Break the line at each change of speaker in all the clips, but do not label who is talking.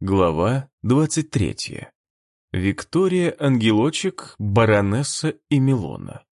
Глава 23. Виктория Ангелочек, баронесса и Милона.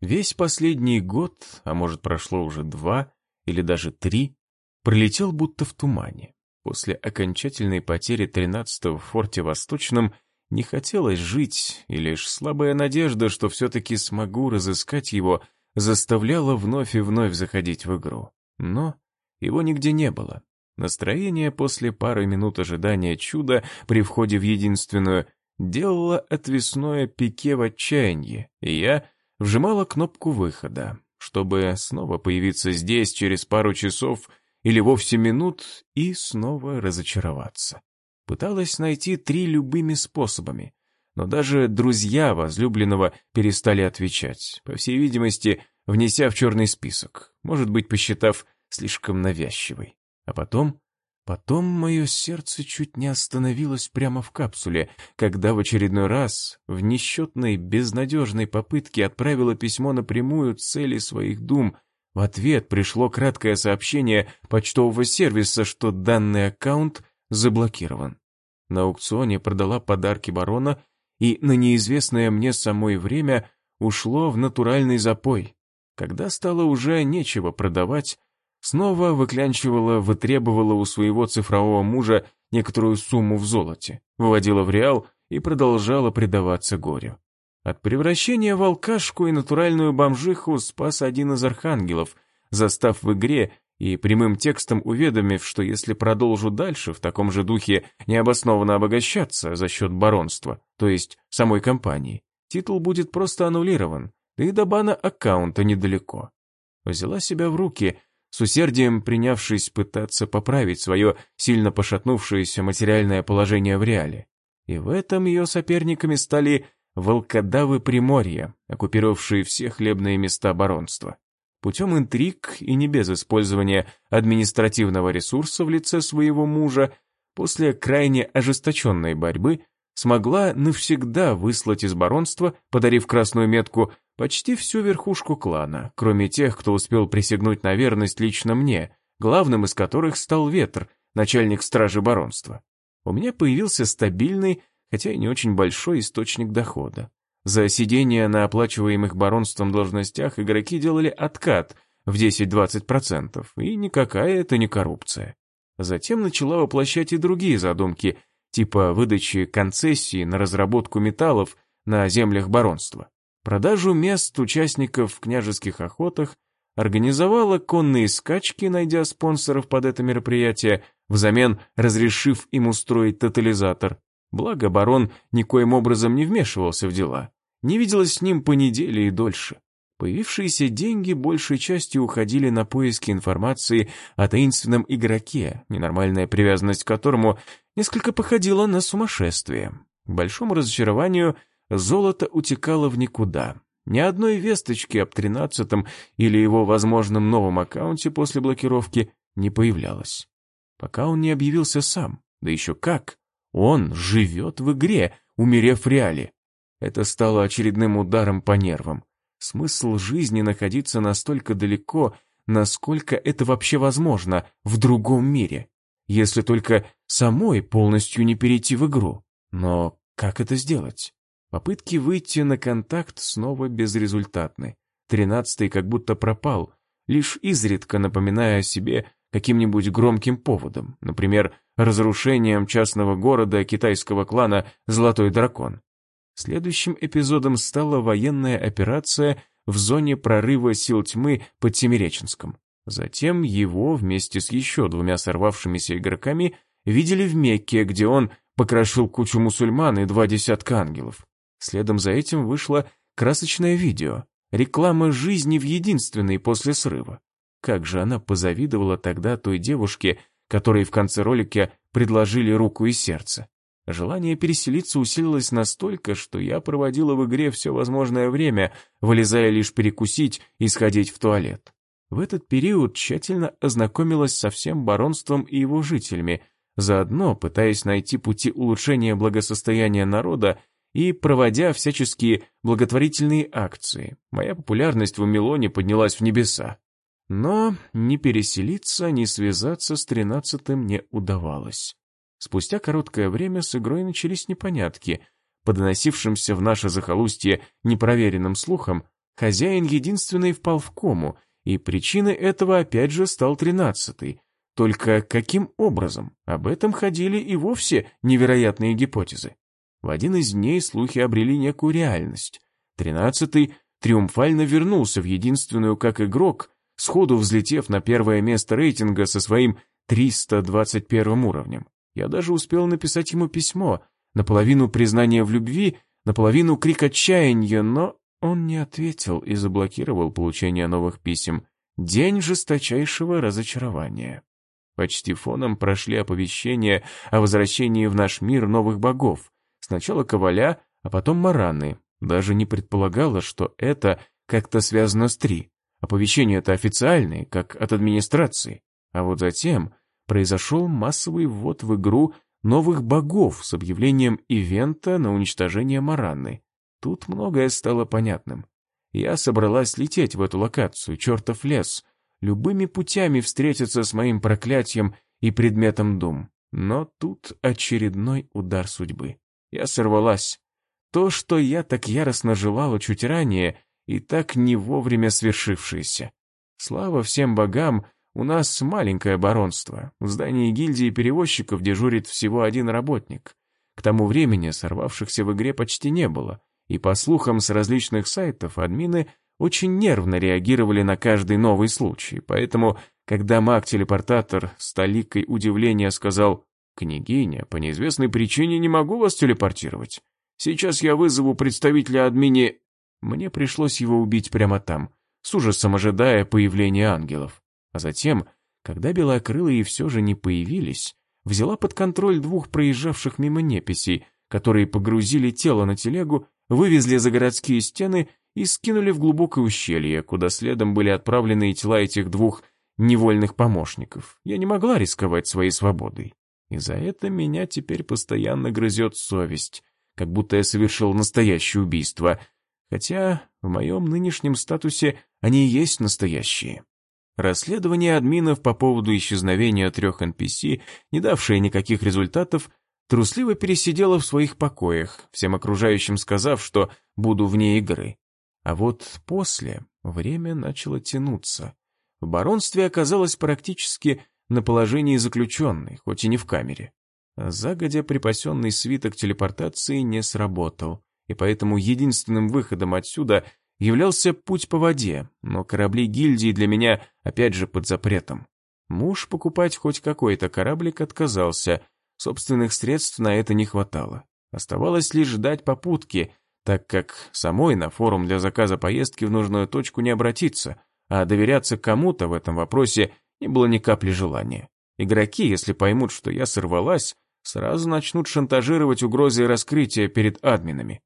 Весь последний год, а может прошло уже два или даже три, пролетел будто в тумане. После окончательной потери 13-го в форте Восточном не хотелось жить, и лишь слабая надежда, что все-таки смогу разыскать его, заставляла вновь и вновь заходить в игру. Но его нигде не было. Настроение после пары минут ожидания чуда при входе в единственную делало отвесное пике в отчаянии, и я вжимала кнопку выхода, чтобы снова появиться здесь через пару часов или вовсе минут и снова разочароваться. Пыталась найти три любыми способами, но даже друзья возлюбленного перестали отвечать, по всей видимости, внеся в черный список, может быть, посчитав слишком навязчивой. А потом... Потом мое сердце чуть не остановилось прямо в капсуле, когда в очередной раз в несчетной безнадежной попытке отправила письмо напрямую цели своих дум. В ответ пришло краткое сообщение почтового сервиса, что данный аккаунт заблокирован. На аукционе продала подарки барона, и на неизвестное мне самой время ушло в натуральный запой. Когда стало уже нечего продавать, Снова выклянчивала, вытребовала у своего цифрового мужа некоторую сумму в золоте, выводила в реал и продолжала предаваться горю. От превращения в алкашку и натуральную бомжиху спас один из архангелов, застав в игре и прямым текстом уведомив, что если продолжу дальше в таком же духе необоснованно обогащаться за счет баронства, то есть самой компании, титул будет просто аннулирован, да и до бана аккаунта недалеко. Взяла себя в руки – с усердием принявшись пытаться поправить свое сильно пошатнувшееся материальное положение в реале. И в этом ее соперниками стали волкодавы Приморья, оккупировавшие все хлебные места баронства. Путем интриг и не без использования административного ресурса в лице своего мужа, после крайне ожесточенной борьбы, смогла навсегда выслать из баронства, подарив красную метку, почти всю верхушку клана, кроме тех, кто успел присягнуть на верность лично мне, главным из которых стал Ветр, начальник стражи баронства. У меня появился стабильный, хотя и не очень большой источник дохода. За сидение на оплачиваемых баронством должностях игроки делали откат в 10-20%, и никакая это не коррупция. Затем начала воплощать и другие задумки, типа выдачи концессии на разработку металлов на землях баронства. Продажу мест участников в княжеских охотах организовала конные скачки, найдя спонсоров под это мероприятие, взамен разрешив им устроить тотализатор. Благо барон никоим образом не вмешивался в дела. Не виделась с ним по неделе и дольше. Появившиеся деньги большей частью уходили на поиски информации о таинственном игроке, ненормальная привязанность к которому несколько походила на сумасшествие. К большому разочарованию – Золото утекало в никуда. Ни одной весточки об тринадцатом или его возможном новом аккаунте после блокировки не появлялось. Пока он не объявился сам. Да еще как! Он живет в игре, умерев в реале. Это стало очередным ударом по нервам. Смысл жизни находиться настолько далеко, насколько это вообще возможно в другом мире, если только самой полностью не перейти в игру. Но как это сделать? Попытки выйти на контакт снова безрезультатны. Тринадцатый как будто пропал, лишь изредка напоминая о себе каким-нибудь громким поводом, например, разрушением частного города китайского клана «Золотой дракон». Следующим эпизодом стала военная операция в зоне прорыва сил тьмы под Семиреченском. Затем его вместе с еще двумя сорвавшимися игроками видели в Мекке, где он покрошил кучу мусульман и два десятка ангелов. Следом за этим вышло красочное видео, реклама жизни в единственной после срыва. Как же она позавидовала тогда той девушке, которой в конце ролика предложили руку и сердце. Желание переселиться усилилось настолько, что я проводила в игре все возможное время, вылезая лишь перекусить и сходить в туалет. В этот период тщательно ознакомилась со всем баронством и его жителями, заодно пытаясь найти пути улучшения благосостояния народа и проводя всяческие благотворительные акции. Моя популярность в Милоне поднялась в небеса. Но ни переселиться, ни связаться с тринадцатым не удавалось. Спустя короткое время с игрой начались непонятки. По в наше захолустье непроверенным слухам, хозяин единственный впал в кому, и причиной этого опять же стал тринадцатый. Только каким образом? Об этом ходили и вовсе невероятные гипотезы. В один из дней слухи обрели некую реальность. Тринадцатый триумфально вернулся в единственную как игрок, сходу взлетев на первое место рейтинга со своим 321 уровнем. Я даже успел написать ему письмо, наполовину признание в любви, наполовину крик отчаяния, но он не ответил и заблокировал получение новых писем. День жесточайшего разочарования. Почти фоном прошли оповещения о возвращении в наш мир новых богов. Сначала Коваля, а потом Мараны. Даже не предполагала, что это как-то связано с Три. Оповещения-то официальные, как от администрации. А вот затем произошел массовый ввод в игру новых богов с объявлением ивента на уничтожение Маранны. Тут многое стало понятным. Я собралась лететь в эту локацию, чертов лес, любыми путями встретиться с моим проклятием и предметом дум. Но тут очередной удар судьбы. Я сорвалась. То, что я так яростно желала чуть ранее, и так не вовремя свершившееся. Слава всем богам, у нас маленькое баронство. В здании гильдии перевозчиков дежурит всего один работник. К тому времени сорвавшихся в игре почти не было, и по слухам с различных сайтов админы очень нервно реагировали на каждый новый случай, поэтому, когда маг-телепортатор с толикой удивления сказал «Княгиня, по неизвестной причине не могу вас телепортировать. Сейчас я вызову представителя админи...» Мне пришлось его убить прямо там, с ужасом ожидая появления ангелов. А затем, когда белокрылые все же не появились, взяла под контроль двух проезжавших мимо неписей, которые погрузили тело на телегу, вывезли за городские стены и скинули в глубокое ущелье, куда следом были отправлены и тела этих двух невольных помощников. Я не могла рисковать своей свободой. И за это меня теперь постоянно грызет совесть, как будто я совершил настоящее убийство, хотя в моем нынешнем статусе они и есть настоящие. Расследование админов по поводу исчезновения трех NPC, не давшее никаких результатов, трусливо пересидело в своих покоях, всем окружающим сказав, что буду вне игры. А вот после время начало тянуться. В баронстве оказалось практически на положении заключенной, хоть и не в камере. А загодя припасенный свиток телепортации не сработал, и поэтому единственным выходом отсюда являлся путь по воде, но корабли гильдии для меня опять же под запретом. Муж покупать хоть какой-то кораблик отказался, собственных средств на это не хватало. Оставалось лишь ждать попутки, так как самой на форум для заказа поездки в нужную точку не обратиться, а доверяться кому-то в этом вопросе не было ни капли желания. Игроки, если поймут, что я сорвалась, сразу начнут шантажировать угрозой раскрытия перед админами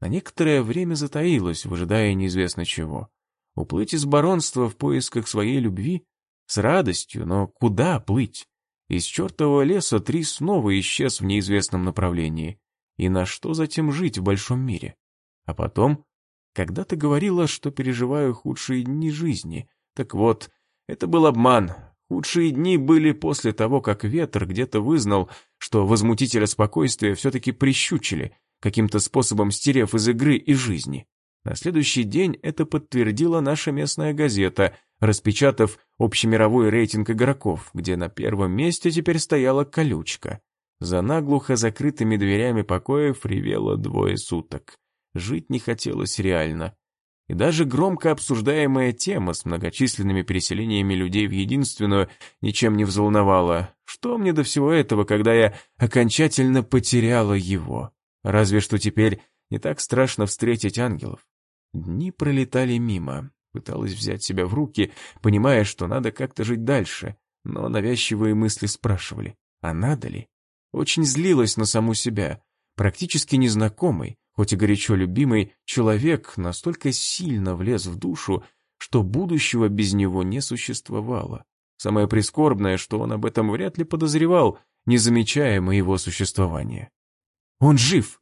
на некоторое время затаилась, выжидая неизвестно чего. Уплыть из баронства в поисках своей любви? С радостью, но куда плыть? Из чертового леса Три снова исчез в неизвестном направлении. И на что затем жить в большом мире? А потом, когда ты говорила, что переживаю худшие дни жизни, так вот, это был обман. Худшие дни были после того, как ветер где-то вызнал, что возмутителя спокойствия все-таки прищучили — каким-то способом стерев из игры и жизни. На следующий день это подтвердила наша местная газета, распечатав общемировой рейтинг игроков, где на первом месте теперь стояла колючка. За наглухо закрытыми дверями покоев ревело двое суток. Жить не хотелось реально. И даже громко обсуждаемая тема с многочисленными переселениями людей в единственную ничем не взволновала. Что мне до всего этого, когда я окончательно потеряла его? Разве что теперь не так страшно встретить ангелов. Дни пролетали мимо. Пыталась взять себя в руки, понимая, что надо как-то жить дальше, но навязчивые мысли спрашивали, а надо ли? Очень злилась на саму себя. Практически незнакомый, хоть и горячо любимый, человек настолько сильно влез в душу, что будущего без него не существовало. Самое прискорбное, что он об этом вряд ли подозревал, не замечая моего существования. Он жив!»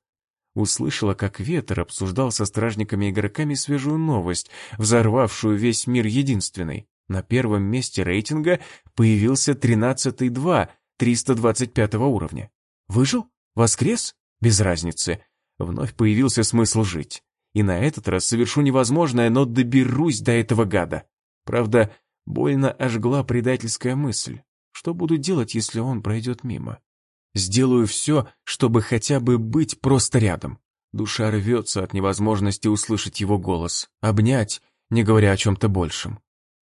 Услышала, как ветер обсуждал со стражниками-игроками свежую новость, взорвавшую весь мир единственной. На первом месте рейтинга появился 13-й 2 325 уровня. Выжил? Воскрес? Без разницы. Вновь появился смысл жить. И на этот раз совершу невозможное, но доберусь до этого гада. Правда, больно ожгла предательская мысль. Что буду делать, если он пройдет мимо? Сделаю все, чтобы хотя бы быть просто рядом. Душа рвется от невозможности услышать его голос, обнять, не говоря о чем-то большем.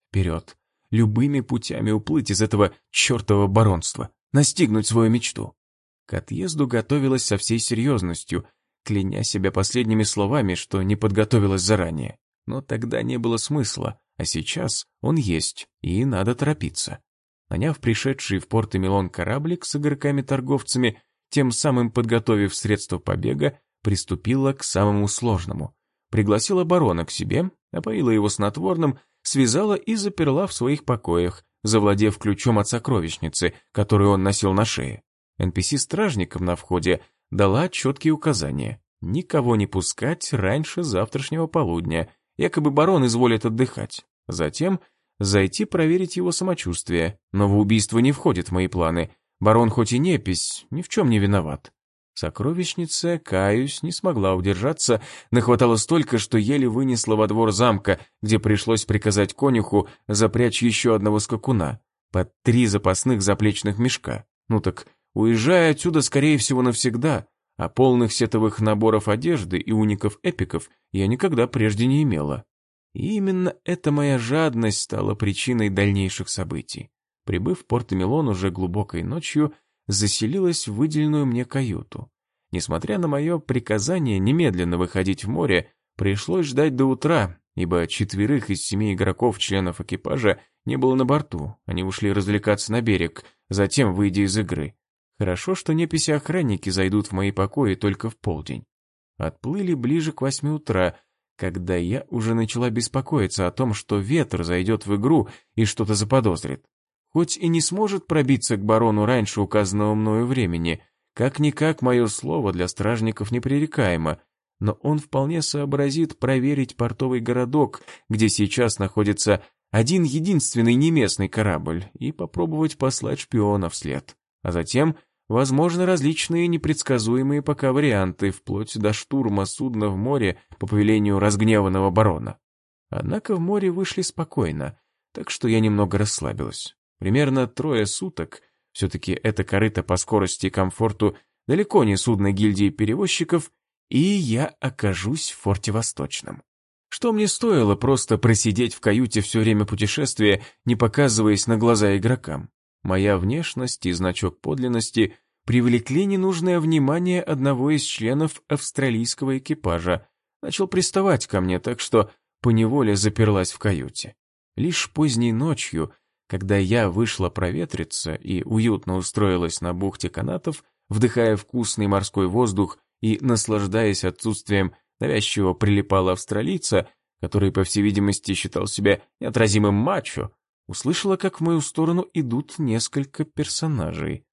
Вперед, любыми путями уплыть из этого чертового баронства, настигнуть свою мечту. К отъезду готовилась со всей серьезностью, кляня себя последними словами, что не подготовилась заранее. Но тогда не было смысла, а сейчас он есть, и надо торопиться. Наняв пришедший в порт Эмилон кораблик с игроками-торговцами, тем самым подготовив средства побега, приступила к самому сложному. Пригласила барона к себе, опоила его снотворным, связала и заперла в своих покоях, завладев ключом от сокровищницы, которую он носил на шее. NPC-стражникам на входе дала четкие указания. Никого не пускать раньше завтрашнего полудня, якобы барон изволит отдыхать. Затем зайти проверить его самочувствие. Новоубийство не входит в мои планы. Барон хоть и непись, ни в чем не виноват. Сокровищница, каюсь, не смогла удержаться, нахватало столько, что еле вынесла во двор замка, где пришлось приказать конюху запрячь еще одного скакуна, под три запасных заплечных мешка. Ну так, уезжая отсюда, скорее всего, навсегда, а полных сетовых наборов одежды и уников-эпиков я никогда прежде не имела. И именно эта моя жадность стала причиной дальнейших событий. Прибыв в Порт-Эмилон уже глубокой ночью, заселилась в выделенную мне каюту. Несмотря на мое приказание немедленно выходить в море, пришлось ждать до утра, ибо четверых из семи игроков-членов экипажа не было на борту, они ушли развлекаться на берег, затем выйдя из игры. Хорошо, что неписи-охранники зайдут в мои покои только в полдень. Отплыли ближе к восьми утра, когда я уже начала беспокоиться о том, что ветер зайдет в игру и что-то заподозрит. Хоть и не сможет пробиться к барону раньше указанного мною времени, как-никак мое слово для стражников непререкаемо, но он вполне сообразит проверить портовый городок, где сейчас находится один единственный неместный корабль, и попробовать послать шпиона вслед. А затем, возможно, различные непредсказуемые пока варианты, вплоть до штурма судна в море по повелению разгневанного барона. Однако в море вышли спокойно, так что я немного расслабилась. Примерно трое суток, все-таки это корыто по скорости и комфорту далеко не судно гильдии перевозчиков, и я окажусь в форте Восточном. Что мне стоило просто просидеть в каюте все время путешествия, не показываясь на глаза игрокам? Моя внешность и значок подлинности привлекли ненужное внимание одного из членов австралийского экипажа. Начал приставать ко мне, так что поневоле заперлась в каюте. Лишь поздней ночью когда я вышла проветриться и уютно устроилась на бухте канатов, вдыхая вкусный морской воздух и наслаждаясь отсутствием навязчивого прилипала австралийца, который, по всей видимости, считал себя неотразимым мачо, услышала, как в мою сторону идут несколько персонажей.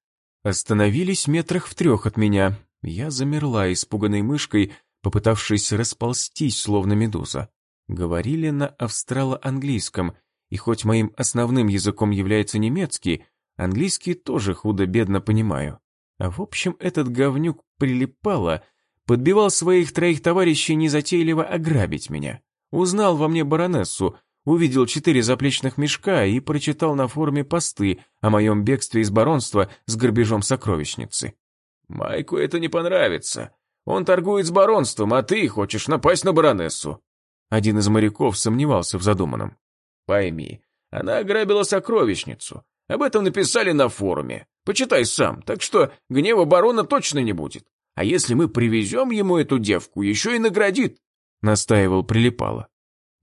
Остановились метрах в трех от меня. Я замерла испуганной мышкой, попытавшись расползтись, словно медуза. Говорили на австрало-английском, и хоть моим основным языком является немецкий, английский тоже худо-бедно понимаю. А в общем, этот говнюк прилипало, подбивал своих троих товарищей незатейливо ограбить меня. Узнал во мне баронессу, увидел четыре заплечных мешка и прочитал на форуме посты о моем бегстве из баронства с грабежом сокровищницы. «Майку это не понравится. Он торгует с баронством, а ты хочешь напасть на баронессу». Один из моряков сомневался в задуманном. Пойми, она ограбила сокровищницу. Об этом написали на форуме. Почитай сам, так что гнева барона точно не будет. А если мы привезем ему эту девку, еще и наградит, — настаивал Прилипало.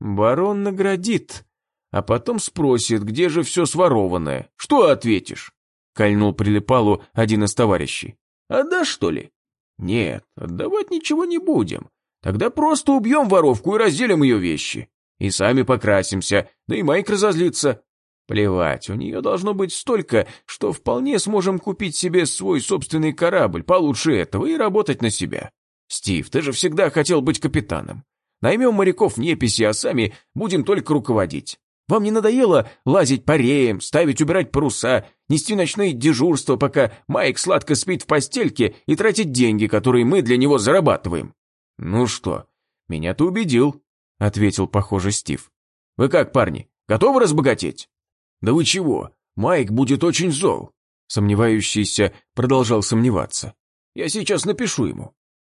Барон наградит, а потом спросит, где же все сворованное. Что ответишь? Кольнул Прилипалу один из товарищей. Отдашь, что ли? Нет, отдавать ничего не будем. Тогда просто убьем воровку и разделим ее вещи. И сами покрасимся, да и Майк разозлится. Плевать, у нее должно быть столько, что вполне сможем купить себе свой собственный корабль получше этого и работать на себя. Стив, ты же всегда хотел быть капитаном. Наймем моряков неписи, а сами будем только руководить. Вам не надоело лазить по реям, ставить убирать паруса, нести ночные дежурства, пока Майк сладко спит в постельке и тратить деньги, которые мы для него зарабатываем?» «Ну что, меня ты убедил», — ответил, похоже, Стив. «Вы как, парни, готовы разбогатеть?» «Да вы чего? Майк будет очень зол». Сомневающийся продолжал сомневаться. «Я сейчас напишу ему».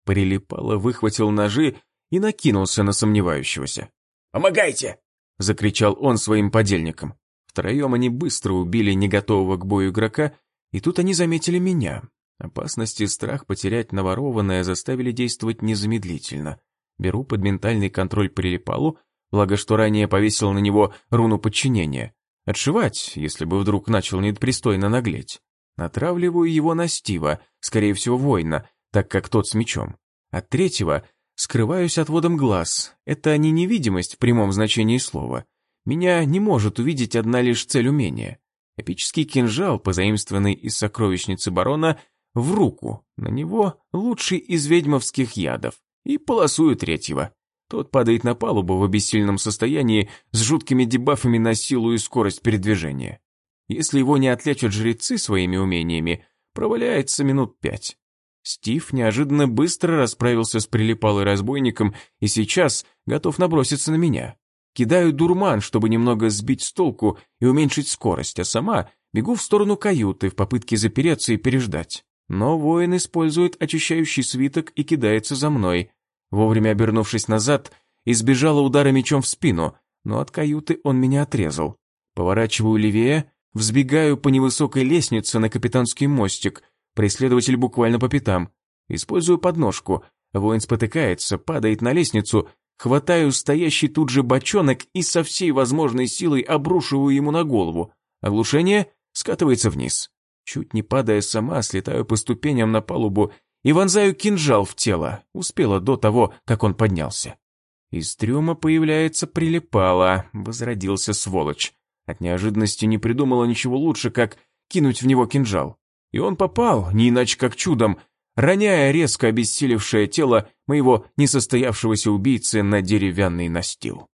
Прилипало, выхватил ножи и накинулся на сомневающегося.
«Помогайте!»
— закричал он своим подельникам. Втроем они быстро убили неготового к бою игрока, и тут они заметили меня. Опасность и страх потерять наворованное заставили действовать незамедлительно. Беру под ментальный контроль прилипалу, благо что ранее повесил на него руну подчинения. Отшивать, если бы вдруг начал непристойно наглеть. Натравливаю его на Стива, скорее всего воина, так как тот с мечом. От третьего скрываюсь отводом глаз. Это не невидимость в прямом значении слова. Меня не может увидеть одна лишь цель умения. Эпический кинжал, позаимствованный из сокровищницы барона, в руку. На него лучший из ведьмовских ядов. И полосую третьего. Тот падает на палубу в обессильном состоянии с жуткими дебафами на силу и скорость передвижения. Если его не отлячат жрецы своими умениями, проваляется минут пять. Стив неожиданно быстро расправился с прилипалой разбойником и сейчас готов наброситься на меня. Кидаю дурман, чтобы немного сбить с толку и уменьшить скорость, а сама бегу в сторону каюты в попытке запереться и переждать. Но воин использует очищающий свиток и кидается за мной. Вовремя обернувшись назад, избежала удара мечом в спину, но от каюты он меня отрезал. Поворачиваю левее, взбегаю по невысокой лестнице на капитанский мостик, преследователь буквально по пятам. Использую подножку, воин спотыкается, падает на лестницу, хватаю стоящий тут же бочонок и со всей возможной силой обрушиваю ему на голову. Оглушение скатывается вниз. Чуть не падая сама, слетаю по ступеням на палубу и вонзаю кинжал в тело, успела до того, как он поднялся. Из трюма появляется прилипало, возродился сволочь. От неожиданности не придумала ничего лучше, как кинуть в него кинжал. И он попал, не иначе как чудом, роняя резко обессилевшее тело моего несостоявшегося убийцы на деревянный настил.